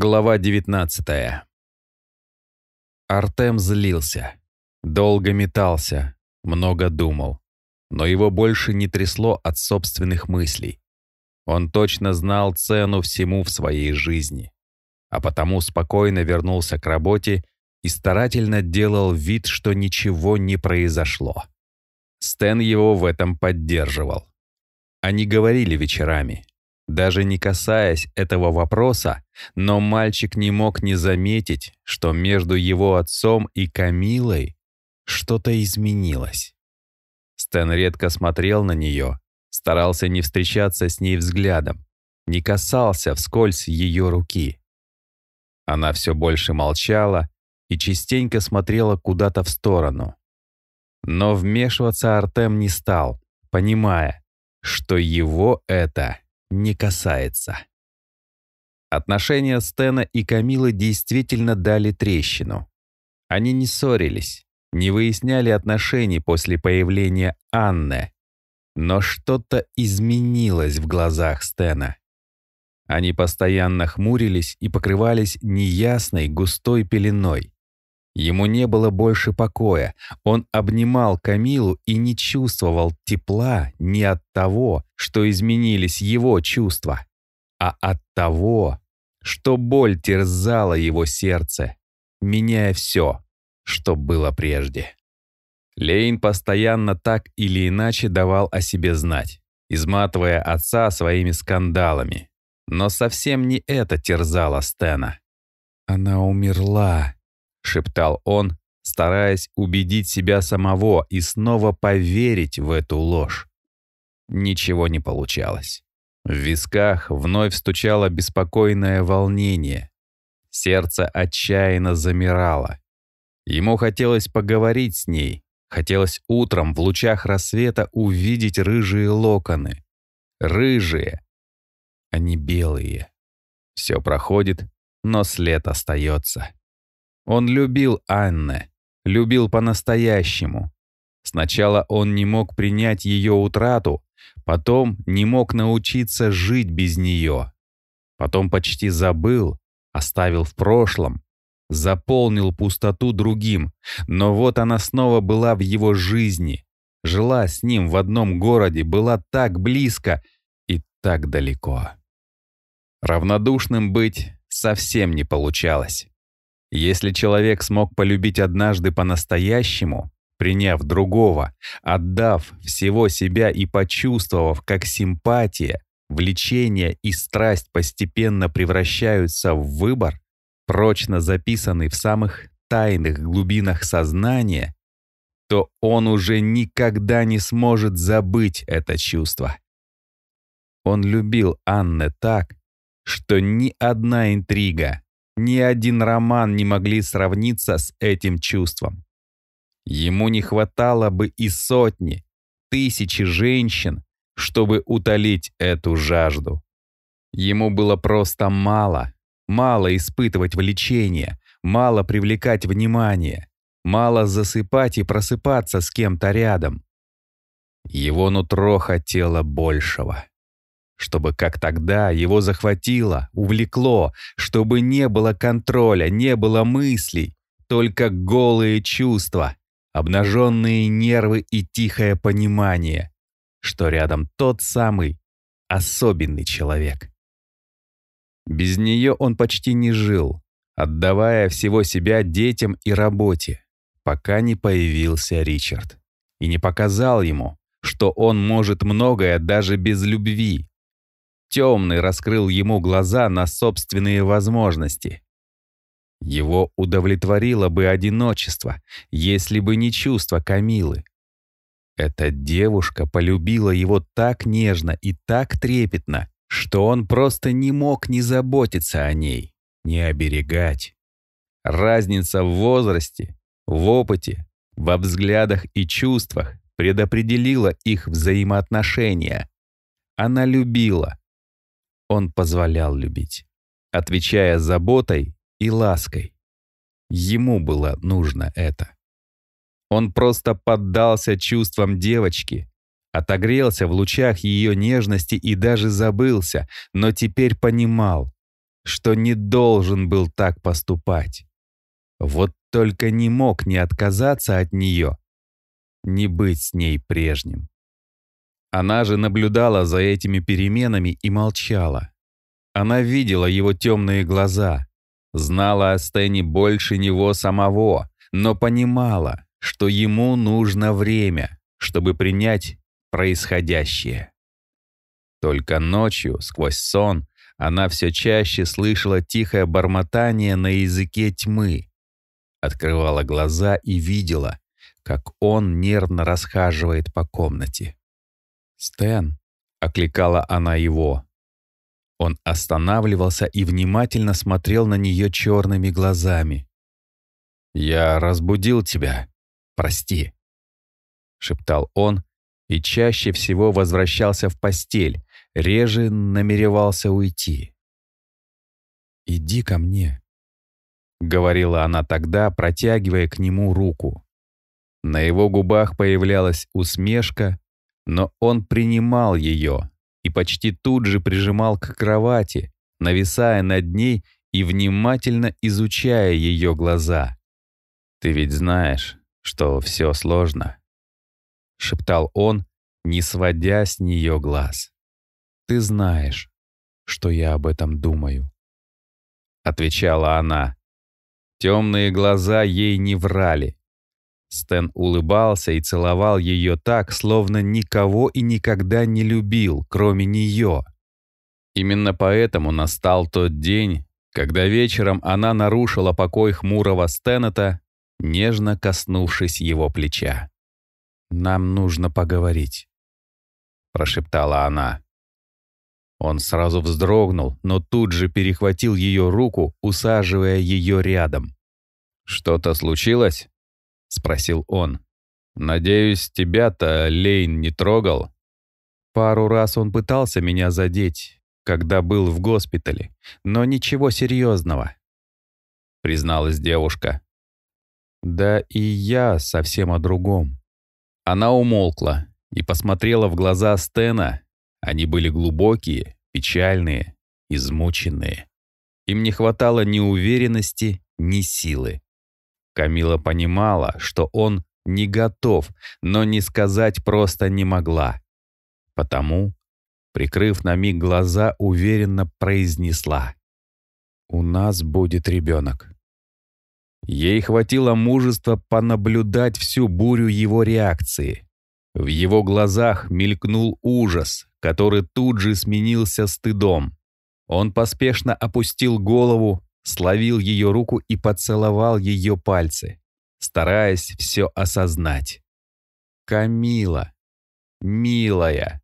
Глава 19 Артем злился. Долго метался, много думал. Но его больше не трясло от собственных мыслей. Он точно знал цену всему в своей жизни. А потому спокойно вернулся к работе и старательно делал вид, что ничего не произошло. Стэн его в этом поддерживал. Они говорили вечерами, даже не касаясь этого вопроса, но мальчик не мог не заметить, что между его отцом и Камилой что-то изменилось. Стэн редко смотрел на нее, старался не встречаться с ней взглядом, не касался вскользь ее руки. Она все больше молчала и частенько смотрела куда-то в сторону. Но вмешиваться Артем не стал, понимая, что его это не касается. Отношения Стена и Камилы действительно дали трещину. Они не ссорились, не выясняли отношений после появления Анны, но что-то изменилось в глазах Стена. Они постоянно хмурились и покрывались неясной густой пеленой. Ему не было больше покоя. Он обнимал Камилу и не чувствовал тепла не от того, что изменились его чувства, а от того, что боль терзала его сердце, меняя все, что было прежде. Лейн постоянно так или иначе давал о себе знать, изматывая отца своими скандалами. Но совсем не это терзало Стена. «Она умерла», шептал он, стараясь убедить себя самого и снова поверить в эту ложь. Ничего не получалось. В висках вновь стучало беспокойное волнение. Сердце отчаянно замирало. Ему хотелось поговорить с ней, хотелось утром в лучах рассвета увидеть рыжие локоны. Рыжие, а не белые. Все проходит, но след остается. Он любил Анне, любил по-настоящему. Сначала он не мог принять ее утрату, потом не мог научиться жить без нее. Потом почти забыл, оставил в прошлом, заполнил пустоту другим, но вот она снова была в его жизни, жила с ним в одном городе, была так близко и так далеко. Равнодушным быть совсем не получалось. Если человек смог полюбить однажды по-настоящему, приняв другого, отдав всего себя и почувствовав, как симпатия, влечение и страсть постепенно превращаются в выбор, прочно записанный в самых тайных глубинах сознания, то он уже никогда не сможет забыть это чувство. Он любил Анне так, что ни одна интрига, ни один роман не могли сравниться с этим чувством. Ему не хватало бы и сотни, тысячи женщин, чтобы утолить эту жажду. Ему было просто мало, мало испытывать влечение, мало привлекать внимание, мало засыпать и просыпаться с кем-то рядом. Его нутро хотело большего чтобы как тогда его захватило, увлекло, чтобы не было контроля, не было мыслей, только голые чувства, обнаженные нервы и тихое понимание, что рядом тот самый особенный человек. Без нее он почти не жил, отдавая всего себя детям и работе, пока не появился Ричард и не показал ему, что он может многое даже без любви, Темный раскрыл ему глаза на собственные возможности. Его удовлетворило бы одиночество, если бы не чувство Камилы. Эта девушка полюбила его так нежно и так трепетно, что он просто не мог не заботиться о ней, не оберегать. Разница в возрасте, в опыте, во взглядах и чувствах предопределила их взаимоотношения. Она любила, он позволял любить, отвечая заботой и лаской. Ему было нужно это. Он просто поддался чувствам девочки, отогрелся в лучах ее нежности и даже забылся, но теперь понимал, что не должен был так поступать. Вот только не мог не отказаться от нее, не быть с ней прежним. Она же наблюдала за этими переменами и молчала. Она видела его темные глаза, знала о Стэне больше него самого, но понимала, что ему нужно время, чтобы принять происходящее. Только ночью, сквозь сон, она все чаще слышала тихое бормотание на языке тьмы, открывала глаза и видела, как он нервно расхаживает по комнате. «Стэн!» — окликала она его. Он останавливался и внимательно смотрел на нее черными глазами. «Я разбудил тебя. Прости», — шептал он, и чаще всего возвращался в постель, реже намеревался уйти. «Иди ко мне», — говорила она тогда, протягивая к нему руку. На его губах появлялась усмешка, но он принимал ее и почти тут же прижимал к кровати, нависая над ней и внимательно изучая ее глаза. «Ты ведь знаешь, что все сложно», — шептал он, не сводя с нее глаз. «Ты знаешь, что я об этом думаю», — отвечала она. Темные глаза ей не врали. Стэн улыбался и целовал ее так, словно никого и никогда не любил, кроме нее. Именно поэтому настал тот день, когда вечером она нарушила покой хмурого Стэнета, нежно коснувшись его плеча. «Нам нужно поговорить», — прошептала она. Он сразу вздрогнул, но тут же перехватил ее руку, усаживая ее рядом. «Что-то случилось?» — спросил он. «Надеюсь, тебя-то Лейн не трогал?» Пару раз он пытался меня задеть, когда был в госпитале, но ничего серьезного, — призналась девушка. Да и я совсем о другом. Она умолкла и посмотрела в глаза Стена. Они были глубокие, печальные, измученные. Им не хватало ни уверенности, ни силы. Камила понимала, что он не готов, но не сказать просто не могла. Потому, прикрыв на миг глаза, уверенно произнесла. «У нас будет ребенок». Ей хватило мужества понаблюдать всю бурю его реакции. В его глазах мелькнул ужас, который тут же сменился стыдом. Он поспешно опустил голову, словил ее руку и поцеловал ее пальцы, стараясь все осознать. «Камила, милая!»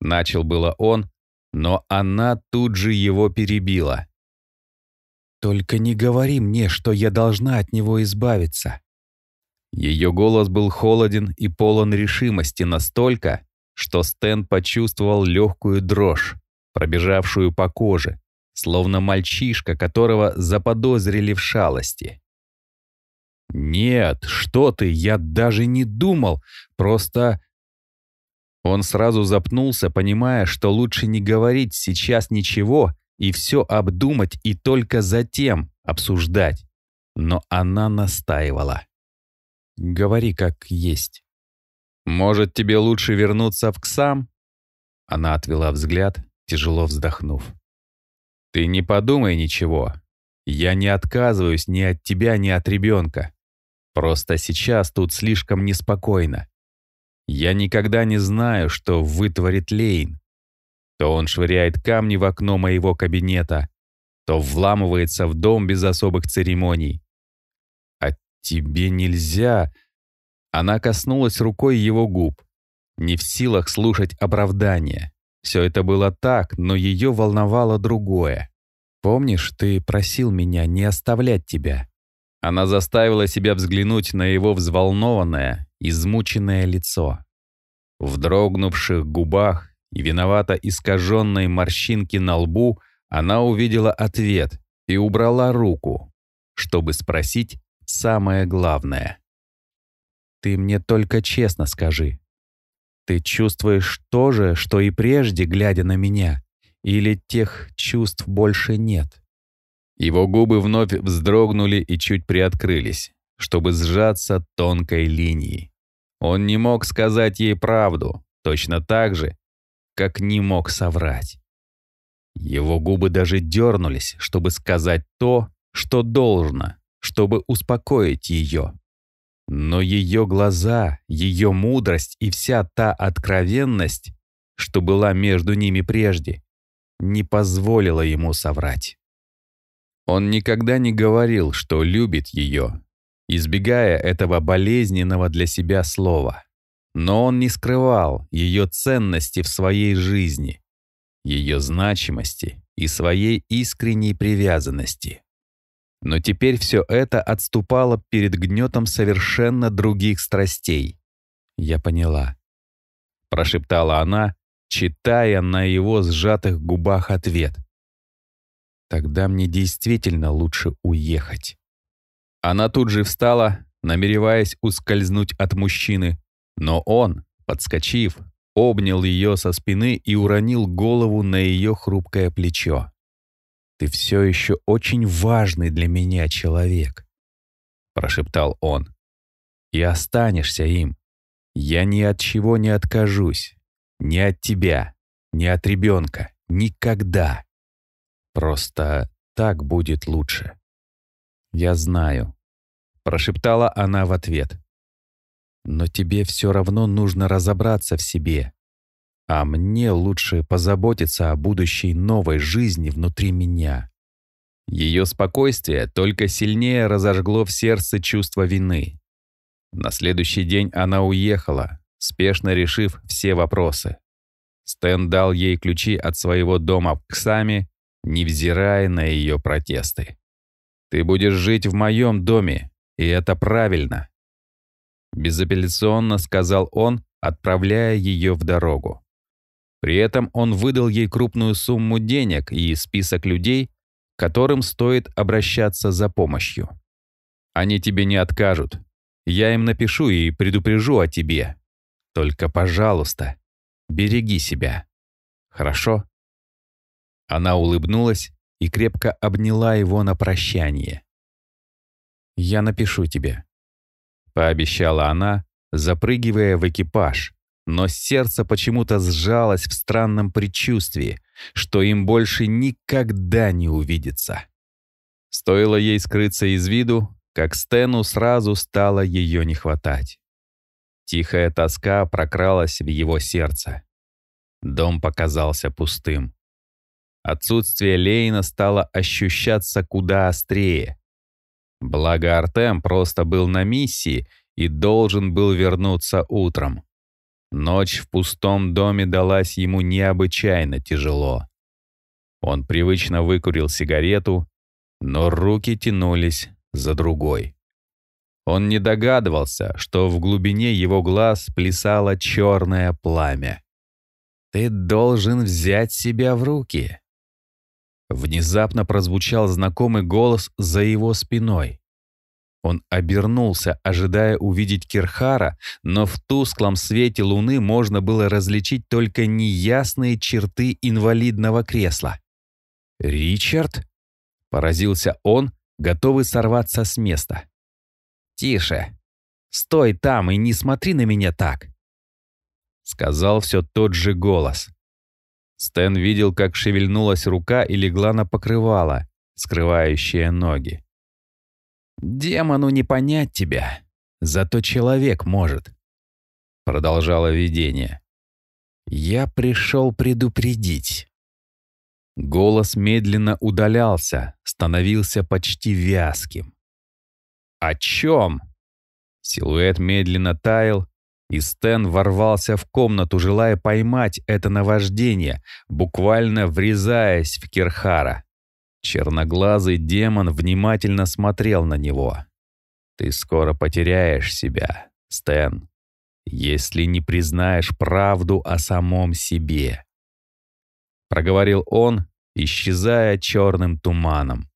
Начал было он, но она тут же его перебила. «Только не говори мне, что я должна от него избавиться». Ее голос был холоден и полон решимости настолько, что Стэн почувствовал легкую дрожь, пробежавшую по коже, словно мальчишка, которого заподозрили в шалости. «Нет, что ты, я даже не думал, просто...» Он сразу запнулся, понимая, что лучше не говорить сейчас ничего и все обдумать и только затем обсуждать. Но она настаивала. «Говори как есть». «Может, тебе лучше вернуться в КСАМ?» Она отвела взгляд, тяжело вздохнув. «Ты не подумай ничего. Я не отказываюсь ни от тебя, ни от ребенка. Просто сейчас тут слишком неспокойно. Я никогда не знаю, что вытворит Лейн. То он швыряет камни в окно моего кабинета, то вламывается в дом без особых церемоний. А тебе нельзя... Она коснулась рукой его губ, не в силах слушать оправдания. Все это было так, но ее волновало другое. «Помнишь, ты просил меня не оставлять тебя?» Она заставила себя взглянуть на его взволнованное, измученное лицо. В дрогнувших губах и виновато искаженной морщинки на лбу она увидела ответ и убрала руку, чтобы спросить самое главное. «Ты мне только честно скажи, ты чувствуешь то же, что и прежде, глядя на меня? Или тех чувств больше нет? Его губы вновь вздрогнули и чуть приоткрылись, чтобы сжаться тонкой линией. Он не мог сказать ей правду, точно так же, как не мог соврать. Его губы даже дернулись, чтобы сказать то, что должно, чтобы успокоить ее. Но ее глаза, ее мудрость и вся та откровенность, что была между ними прежде, не позволила ему соврать. Он никогда не говорил, что любит ее, избегая этого болезненного для себя слова. Но он не скрывал ее ценности в своей жизни, ее значимости и своей искренней привязанности. Но теперь все это отступало перед гнетом совершенно других страстей. «Я поняла», — прошептала она, читая на его сжатых губах ответ. «Тогда мне действительно лучше уехать». Она тут же встала, намереваясь ускользнуть от мужчины, но он, подскочив, обнял ее со спины и уронил голову на ее хрупкое плечо. «Ты все еще очень важный для меня человек», — прошептал он. «И останешься им. Я ни от чего не откажусь. Ни от тебя, ни от ребенка. Никогда. Просто так будет лучше». «Я знаю», — прошептала она в ответ. «Но тебе все равно нужно разобраться в себе а мне лучше позаботиться о будущей новой жизни внутри меня. Ее спокойствие только сильнее разожгло в сердце чувство вины. На следующий день она уехала, спешно решив все вопросы. Стэн дал ей ключи от своего дома в Ксаме, невзирая на ее протесты. «Ты будешь жить в моем доме, и это правильно», безапелляционно сказал он, отправляя ее в дорогу. При этом он выдал ей крупную сумму денег и список людей, которым стоит обращаться за помощью. Они тебе не откажут. Я им напишу и предупрежу о тебе. Только, пожалуйста, береги себя. Хорошо?» Она улыбнулась и крепко обняла его на прощание. «Я напишу тебе», — пообещала она, запрыгивая в экипаж, но сердце почему-то сжалось в странном предчувствии, что им больше никогда не увидится. Стоило ей скрыться из виду, как Стэну сразу стало ее не хватать. Тихая тоска прокралась в его сердце. Дом показался пустым. Отсутствие Лейна стало ощущаться куда острее. Благо Артем просто был на миссии и должен был вернуться утром. Ночь в пустом доме далась ему необычайно тяжело. Он привычно выкурил сигарету, но руки тянулись за другой. Он не догадывался, что в глубине его глаз плясало черное пламя. «Ты должен взять себя в руки!» Внезапно прозвучал знакомый голос за его спиной. Он обернулся, ожидая увидеть Кирхара, но в тусклом свете луны можно было различить только неясные черты инвалидного кресла. «Ричард?» — поразился он, готовый сорваться с места. «Тише! Стой там и не смотри на меня так!» Сказал все тот же голос. Стэн видел, как шевельнулась рука и легла на покрывало, скрывающее ноги. «Демону не понять тебя, зато человек может», — продолжало видение. «Я пришел предупредить». Голос медленно удалялся, становился почти вязким. «О чем?» Силуэт медленно таял, и Стэн ворвался в комнату, желая поймать это наваждение, буквально врезаясь в Кирхара. Черноглазый демон внимательно смотрел на него. «Ты скоро потеряешь себя, Стэн, если не признаешь правду о самом себе», — проговорил он, исчезая черным туманом.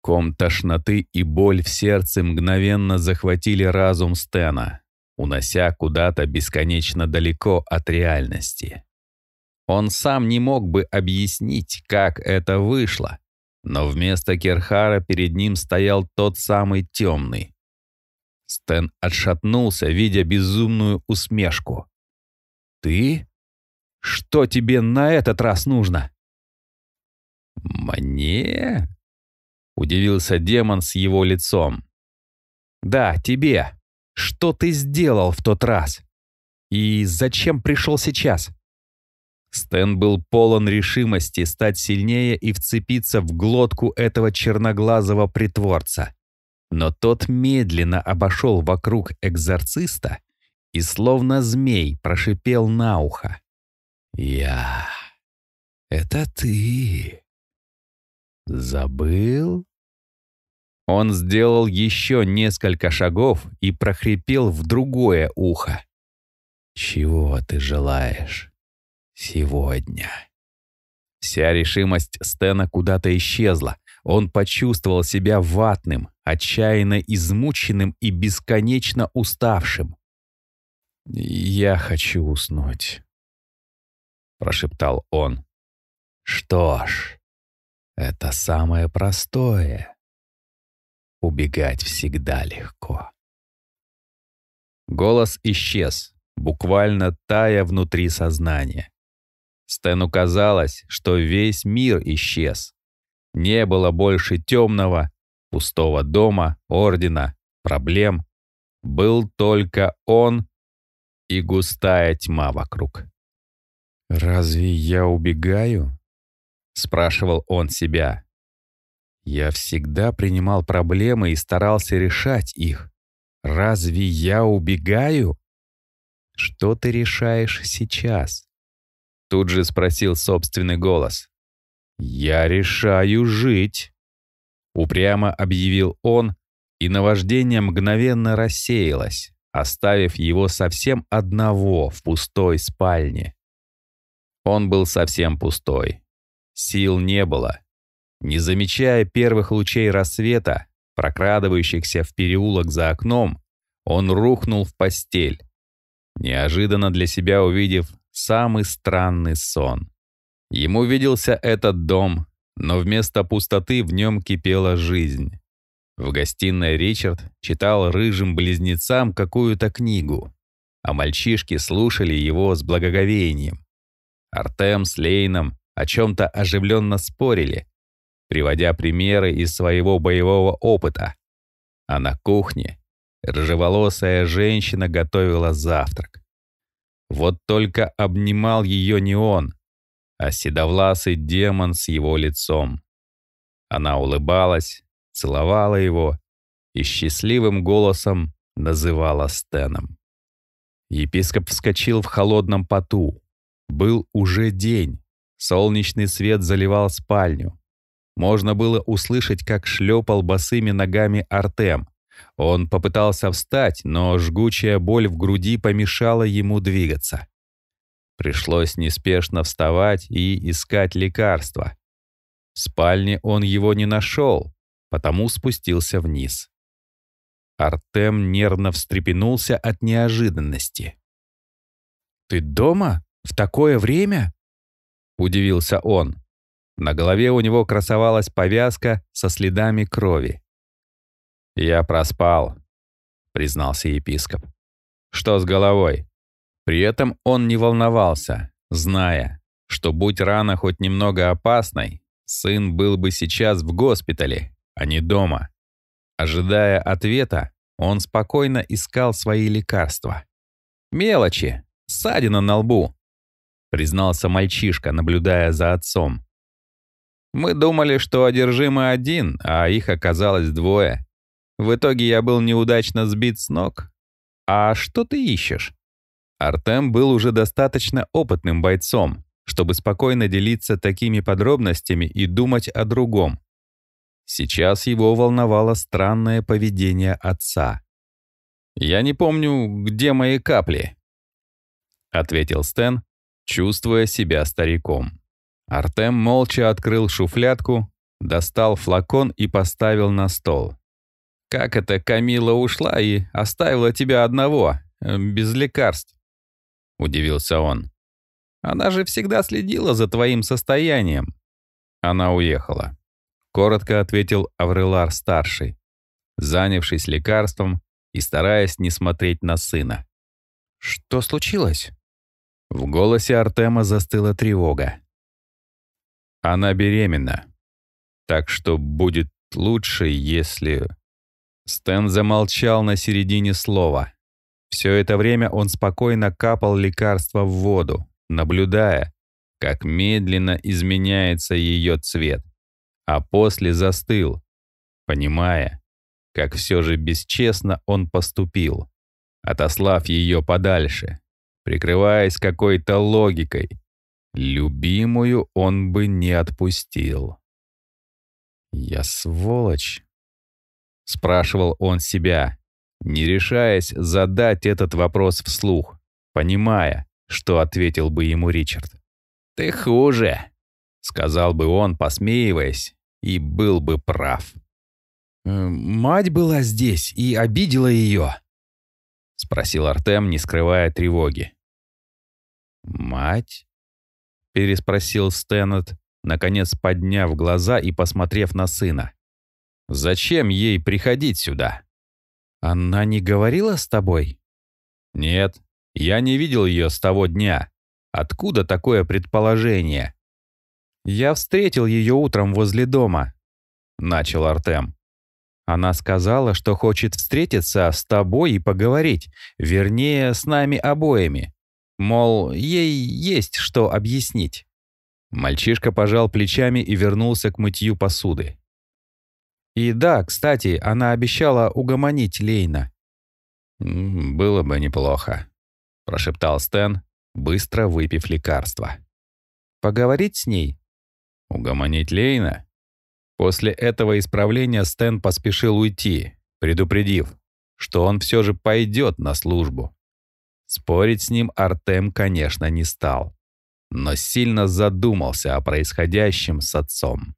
Ком тошноты и боль в сердце мгновенно захватили разум Стена, унося куда-то бесконечно далеко от реальности. Он сам не мог бы объяснить, как это вышло, но вместо Керхара перед ним стоял тот самый темный. Стэн отшатнулся, видя безумную усмешку. «Ты? Что тебе на этот раз нужно?» «Мне?» — удивился демон с его лицом. «Да, тебе. Что ты сделал в тот раз? И зачем пришел сейчас?» Стэн был полон решимости стать сильнее и вцепиться в глотку этого черноглазого притворца. Но тот медленно обошел вокруг экзорциста и словно змей прошипел на ухо. «Я... это ты. Забыл?» Он сделал еще несколько шагов и прохрипел в другое ухо. «Чего ты желаешь?» Сегодня. Вся решимость Стена куда-то исчезла. Он почувствовал себя ватным, отчаянно измученным и бесконечно уставшим. «Я хочу уснуть», — прошептал он. «Что ж, это самое простое. Убегать всегда легко». Голос исчез, буквально тая внутри сознания. Стэну казалось, что весь мир исчез. Не было больше темного, пустого дома, ордена, проблем. Был только он и густая тьма вокруг. «Разве я убегаю?» — спрашивал он себя. «Я всегда принимал проблемы и старался решать их. Разве я убегаю?» «Что ты решаешь сейчас?» Тут же спросил собственный голос. «Я решаю жить», — упрямо объявил он, и наваждение мгновенно рассеялось, оставив его совсем одного в пустой спальне. Он был совсем пустой. Сил не было. Не замечая первых лучей рассвета, прокрадывающихся в переулок за окном, он рухнул в постель, неожиданно для себя увидев самый странный сон. Ему виделся этот дом, но вместо пустоты в нем кипела жизнь. В гостиной Ричард читал рыжим близнецам какую-то книгу, а мальчишки слушали его с благоговением. Артем с Лейном о чем-то оживленно спорили, приводя примеры из своего боевого опыта. А на кухне рыжеволосая женщина готовила завтрак. Вот только обнимал ее не он, а седовласый демон с его лицом. Она улыбалась, целовала его и счастливым голосом называла Стеном. Епископ вскочил в холодном поту. Был уже день. Солнечный свет заливал спальню. Можно было услышать, как шлепал босыми ногами Артем, он попытался встать, но жгучая боль в груди помешала ему двигаться. Пришлось неспешно вставать и искать лекарства. В спальне он его не нашел, потому спустился вниз. Артем нервно встрепенулся от неожиданности. «Ты дома? В такое время?» — удивился он. На голове у него красовалась повязка со следами крови. «Я проспал», — признался епископ. «Что с головой?» При этом он не волновался, зная, что будь рана хоть немного опасной, сын был бы сейчас в госпитале, а не дома. Ожидая ответа, он спокойно искал свои лекарства. «Мелочи, ссадина на лбу», — признался мальчишка, наблюдая за отцом. «Мы думали, что одержимый один, а их оказалось двое. В итоге я был неудачно сбит с ног. А что ты ищешь? Артем был уже достаточно опытным бойцом, чтобы спокойно делиться такими подробностями и думать о другом. Сейчас его волновало странное поведение отца. «Я не помню, где мои капли», — ответил Стэн, чувствуя себя стариком. Артем молча открыл шуфлядку, достал флакон и поставил на стол. Как это Камила ушла и оставила тебя одного, э, без лекарств?» — удивился он. Она же всегда следила за твоим состоянием». Она уехала. Коротко ответил Аврелар-старший, занявшись лекарством и стараясь не смотреть на сына. «Что случилось?» В голосе Артема застыла тревога. «Она беременна. Так что будет лучше, если...» Стэн замолчал на середине слова. Все это время он спокойно капал лекарство в воду, наблюдая, как медленно изменяется ее цвет, а после застыл, понимая, как все же бесчестно он поступил, отослав ее подальше, прикрываясь какой-то логикой. Любимую он бы не отпустил. «Я сволочь», — спрашивал он себя, не решаясь задать этот вопрос вслух, понимая, что ответил бы ему Ричард. «Ты хуже», — сказал бы он, посмеиваясь, и был бы прав. «Э, «Мать была здесь и обидела ее?» — спросил Артем, не скрывая тревоги. «Мать?» — переспросил Стэннет, наконец подняв глаза и посмотрев на сына. «Зачем ей приходить сюда?» «Она не говорила с тобой?» «Нет, я не видел ее с того дня. Откуда такое предположение?» «Я встретил ее утром возле дома», — начал Артем. «Она сказала, что хочет встретиться с тобой и поговорить, вернее, с нами обоими. Мол, ей есть что объяснить». Мальчишка пожал плечами и вернулся к мытью посуды. И да, кстати, она обещала угомонить Лейна. «Было бы неплохо», — прошептал Стэн, быстро выпив лекарство. «Поговорить с ней?» «Угомонить Лейна?» После этого исправления Стэн поспешил уйти, предупредив, что он все же пойдет на службу. Спорить с ним Артем, конечно, не стал, но сильно задумался о происходящем с отцом.